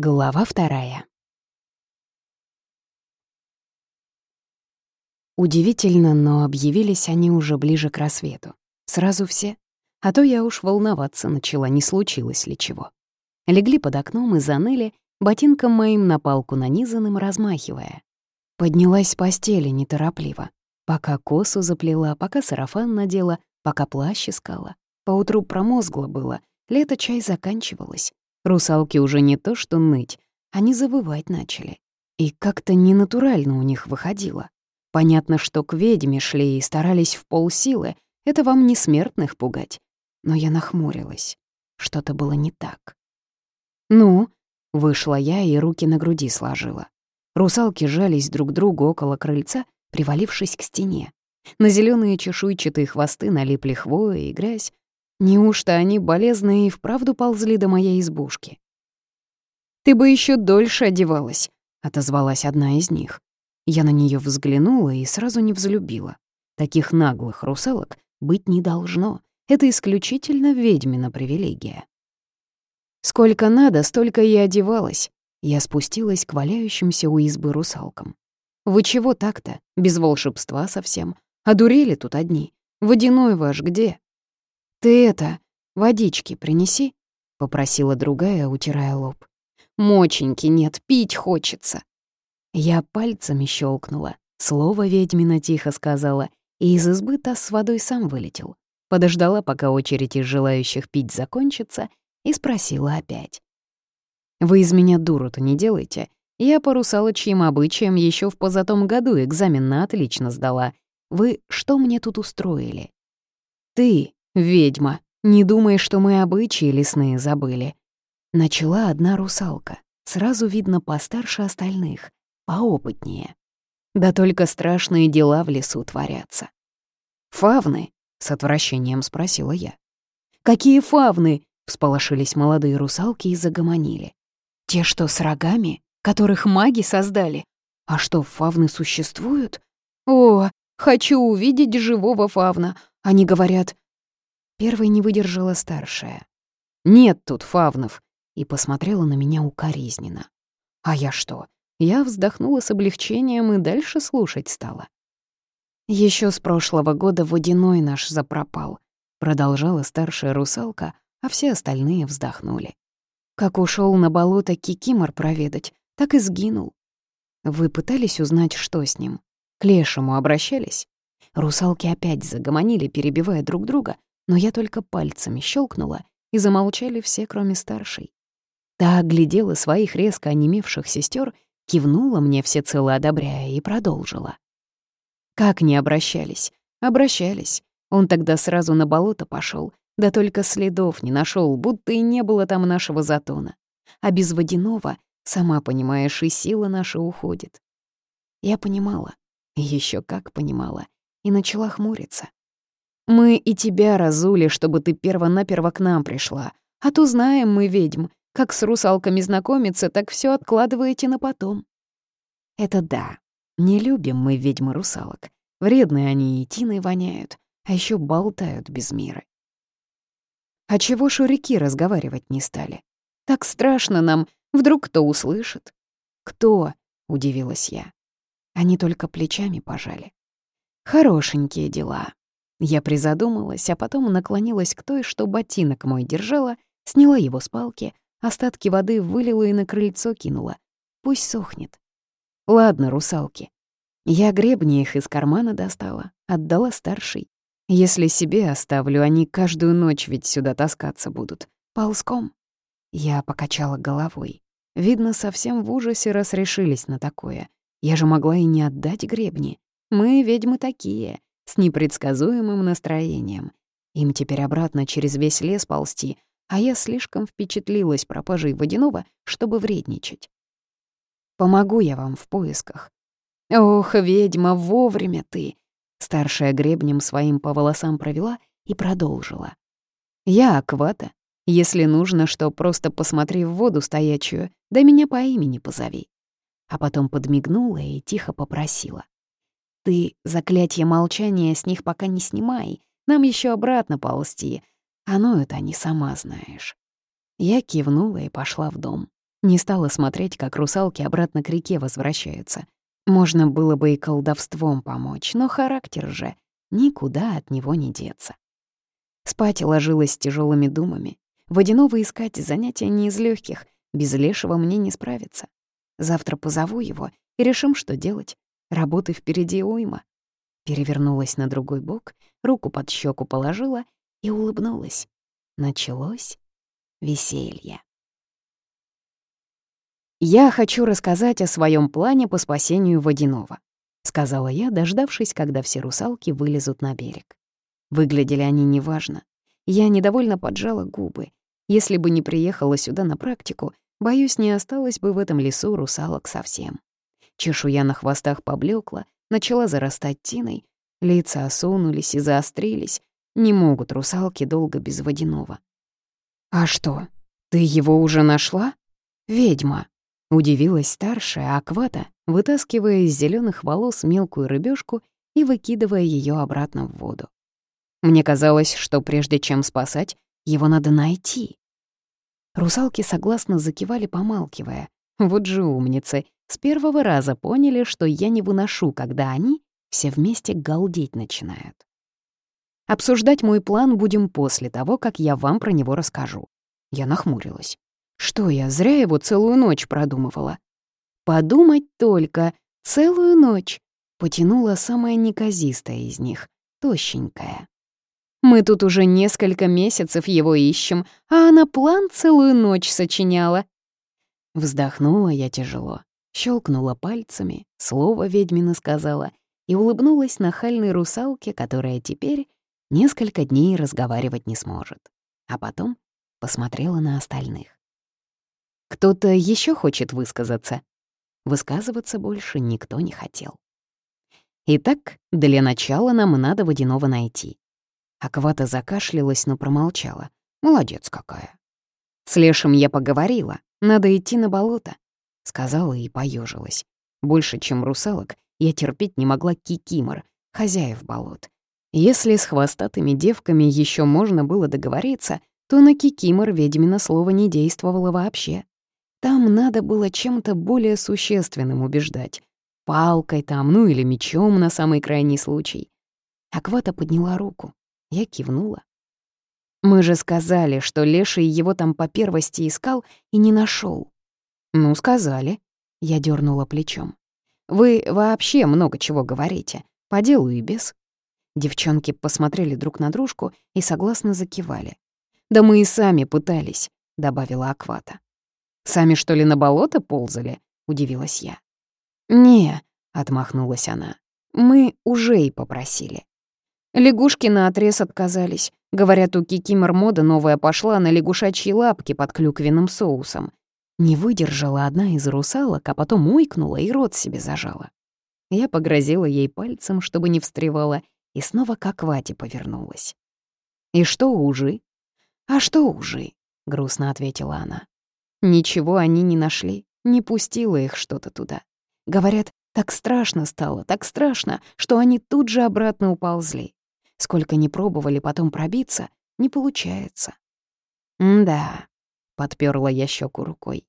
Глава вторая. Удивительно, но объявились они уже ближе к рассвету. Сразу все. А то я уж волноваться начала, не случилось ли чего. Легли под окном и заныли, ботинком моим на палку нанизанным размахивая. Поднялась с постели неторопливо. Пока косу заплела, пока сарафан надела, пока плащ искала. Поутру промозгло было, лето чай заканчивалось. Русалки уже не то что ныть, они завывать начали. И как-то ненатурально у них выходило. Понятно, что к ведьме шли и старались в полсилы, это вам не смертных пугать. Но я нахмурилась. Что-то было не так. «Ну?» — вышла я и руки на груди сложила. Русалки жались друг другу около крыльца, привалившись к стене. На зеленые чешуйчатые хвосты налипли хвоя и грязь, Неужто они болезные и вправду ползли до моей избушки? «Ты бы еще дольше одевалась», — отозвалась одна из них. Я на нее взглянула и сразу не взлюбила. Таких наглых русалок быть не должно. Это исключительно ведьмина привилегия. Сколько надо, столько и одевалась. Я спустилась к валяющимся у избы русалкам. «Вы чего так-то? Без волшебства совсем. Одурели тут одни. Водяной ваш где?» «Ты это, водички принеси», — попросила другая, утирая лоб. «Моченьки нет, пить хочется». Я пальцами щелкнула, слово ведьмина тихо сказала, и из избы таз с водой сам вылетел. Подождала, пока очередь из желающих пить закончится, и спросила опять. «Вы из меня дуру-то не делайте. Я по русалочьим обычаям еще в позатом году экзамен на отлично сдала. Вы что мне тут устроили?» «Ты, «Ведьма, не думай, что мы обычаи лесные забыли». Начала одна русалка, сразу видно постарше остальных, поопытнее. Да только страшные дела в лесу творятся. «Фавны?» — с отвращением спросила я. «Какие фавны?» — всполошились молодые русалки и загомонили. «Те, что с рогами, которых маги создали? А что, фавны существуют? О, хочу увидеть живого фавна. Они говорят, Первой не выдержала старшая. «Нет тут фавнов!» и посмотрела на меня укоризненно. «А я что?» Я вздохнула с облегчением и дальше слушать стала. Еще с прошлого года водяной наш запропал», — продолжала старшая русалка, а все остальные вздохнули. Как ушел на болото Кикимор проведать, так и сгинул. Вы пытались узнать, что с ним? К лешему обращались? Русалки опять загомонили, перебивая друг друга, но я только пальцами щелкнула, и замолчали все, кроме старшей. Та оглядела своих резко онемевших сестер, кивнула мне всецело одобряя и продолжила. Как не обращались? Обращались. Он тогда сразу на болото пошел, да только следов не нашел, будто и не было там нашего затона. А без водяного, сама понимаешь, и сила наша уходит. Я понимала, еще как понимала, и начала хмуриться. Мы и тебя разули, чтобы ты перво-наперво к нам пришла. А то знаем мы, ведьм, как с русалками знакомиться, так все откладываете на потом. Это да. Не любим мы ведьмы-русалок. Вредные они и тиной воняют, а еще болтают без мира. А чего шурики разговаривать не стали? Так страшно нам, вдруг кто услышит. Кто? — удивилась я. Они только плечами пожали. Хорошенькие дела. Я призадумалась, а потом наклонилась к той, что ботинок мой держала, сняла его с палки, остатки воды вылила и на крыльцо кинула. Пусть сохнет. Ладно, русалки. Я гребни их из кармана достала, отдала старшей. Если себе оставлю, они каждую ночь ведь сюда таскаться будут. Ползком. Я покачала головой. Видно, совсем в ужасе разрешились на такое. Я же могла и не отдать гребни. Мы ведьмы такие с непредсказуемым настроением. Им теперь обратно через весь лес ползти, а я слишком впечатлилась пропажей водяного, чтобы вредничать. Помогу я вам в поисках. Ох, ведьма, вовремя ты! Старшая гребнем своим по волосам провела и продолжила. Я Аквата. Если нужно, что просто посмотри в воду стоячую, да меня по имени позови. А потом подмигнула и тихо попросила. Ты заклятие молчания с них пока не снимай, нам еще обратно ползти. Оно это не сама знаешь. Я кивнула и пошла в дом. Не стала смотреть, как русалки обратно к реке возвращаются. Можно было бы и колдовством помочь, но характер же никуда от него не деться. Спать ложилась с тяжелыми думами. Водяного искать занятия не из легких, без лешего мне не справиться. Завтра позову его и решим, что делать. Работы впереди уйма. Перевернулась на другой бок, руку под щеку положила и улыбнулась. Началось веселье. «Я хочу рассказать о своем плане по спасению водяного», — сказала я, дождавшись, когда все русалки вылезут на берег. Выглядели они неважно. Я недовольно поджала губы. Если бы не приехала сюда на практику, боюсь, не осталось бы в этом лесу русалок совсем. Чешуя на хвостах поблекла, начала зарастать тиной, лица осунулись и заострились. Не могут русалки долго без водяного. «А что, ты его уже нашла? Ведьма!» Удивилась старшая Аквата, вытаскивая из зеленых волос мелкую рыбешку и выкидывая ее обратно в воду. Мне казалось, что прежде чем спасать, его надо найти. Русалки согласно закивали, помалкивая. Вот же умницы. С первого раза поняли, что я не выношу, когда они все вместе галдеть начинают. Обсуждать мой план будем после того, как я вам про него расскажу. Я нахмурилась. Что я, зря его целую ночь продумывала? Подумать только, целую ночь. Потянула самая неказистая из них, тощенькая. Мы тут уже несколько месяцев его ищем, а она план целую ночь сочиняла. Вздохнула я тяжело, щелкнула пальцами, слово ведьмина сказала и улыбнулась нахальной русалке, которая теперь несколько дней разговаривать не сможет. А потом посмотрела на остальных. Кто-то еще хочет высказаться? Высказываться больше никто не хотел. Итак, для начала нам надо водяного найти. Аквата закашлялась, но промолчала. Молодец какая. С Лешим я поговорила. Надо идти на болото. Сказала и поежилась. Больше, чем русалок, я терпеть не могла кикимор, хозяев болот. Если с хвостатыми девками еще можно было договориться, то на кикимор ведьмина слово не действовало вообще. Там надо было чем-то более существенным убеждать. Палкой там, ну или мечом на самый крайний случай. Аквата подняла руку. Я кивнула. «Мы же сказали, что Леший его там по первости искал и не нашел. «Ну, сказали». Я дернула плечом. «Вы вообще много чего говорите, по делу и без». Девчонки посмотрели друг на дружку и согласно закивали. «Да мы и сами пытались», — добавила Аквата. Сами, что ли, на болото ползали?» — удивилась я. «Не», — отмахнулась она, — «мы уже и попросили». Лягушки на отрез отказались. Говорят, у Кикимор мода новая пошла на лягушачьи лапки под клюквенным соусом. Не выдержала одна из русалок, а потом уйкнула и рот себе зажала. Я погрозила ей пальцем, чтобы не встревала, и снова к аквате повернулась. «И что ужи?» «А что ужи?» — грустно ответила она. Ничего они не нашли, не пустило их что-то туда. Говорят, так страшно стало, так страшно, что они тут же обратно уползли. Сколько ни пробовали потом пробиться, не получается. «Да», — подперла я щеку рукой.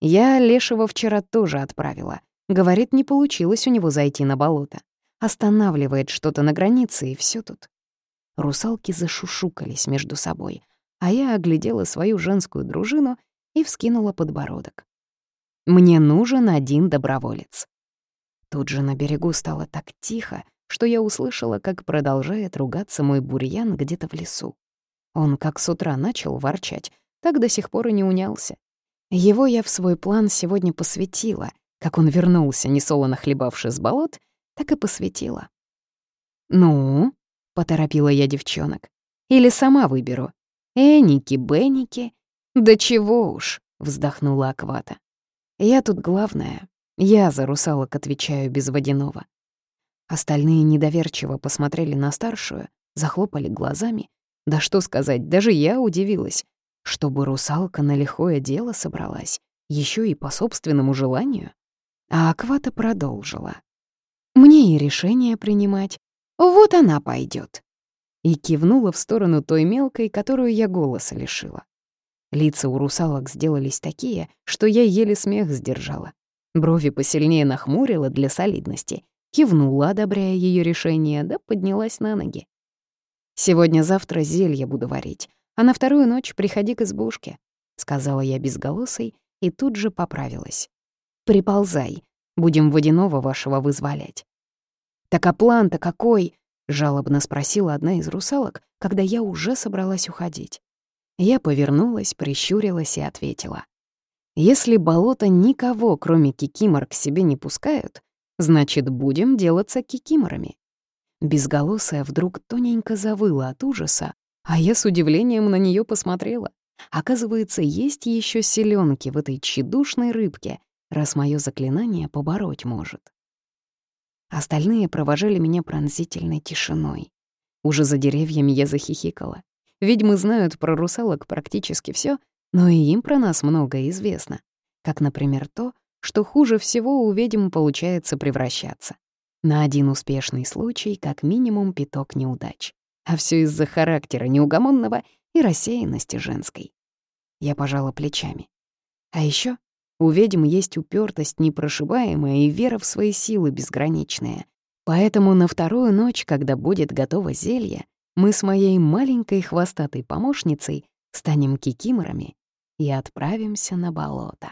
«Я Лешего вчера тоже отправила. Говорит, не получилось у него зайти на болото. Останавливает что-то на границе, и все тут». Русалки зашушукались между собой, а я оглядела свою женскую дружину и вскинула подбородок. «Мне нужен один доброволец». Тут же на берегу стало так тихо, что я услышала, как продолжает ругаться мой бурьян где-то в лесу. Он как с утра начал ворчать, так до сих пор и не унялся. Его я в свой план сегодня посвятила. Как он вернулся, несолоно хлебавший с болот, так и посвятила. «Ну?» — поторопила я девчонок. «Или сама выберу. Эники-беники, «Да чего уж», — вздохнула Аквата. «Я тут главная. Я за русалок отвечаю без водяного». Остальные недоверчиво посмотрели на старшую, захлопали глазами. Да что сказать, даже я удивилась. Чтобы русалка на лихое дело собралась, еще и по собственному желанию. А Аквата продолжила. «Мне и решение принимать. Вот она пойдет. И кивнула в сторону той мелкой, которую я голоса лишила. Лица у русалок сделались такие, что я еле смех сдержала. Брови посильнее нахмурила для солидности, кивнула, одобряя ее решение, да поднялась на ноги. «Сегодня-завтра зелье буду варить, а на вторую ночь приходи к избушке», — сказала я безголосой и тут же поправилась. «Приползай, будем водяного вашего вызволять». «Так а план-то какой?» — жалобно спросила одна из русалок, когда я уже собралась уходить. Я повернулась, прищурилась и ответила. «Если болото никого, кроме кикимор, к себе не пускают, значит, будем делаться кикиморами». Безголосая вдруг тоненько завыла от ужаса, а я с удивлением на нее посмотрела. Оказывается, есть еще селенки в этой тщедушной рыбке, раз мое заклинание побороть может. Остальные провожали меня пронзительной тишиной. Уже за деревьями я захихикала. Ведьмы знают про русалок практически все, но и им про нас многое известно. Как, например, то, что хуже всего у ведьм получается превращаться. На один успешный случай как минимум пяток неудач. А все из-за характера неугомонного и рассеянности женской. Я пожала плечами. А еще у ведьм есть упертость непрошибаемая и вера в свои силы безграничная. Поэтому на вторую ночь, когда будет готово зелье, мы с моей маленькой хвостатой помощницей станем кикиморами и отправимся на болото.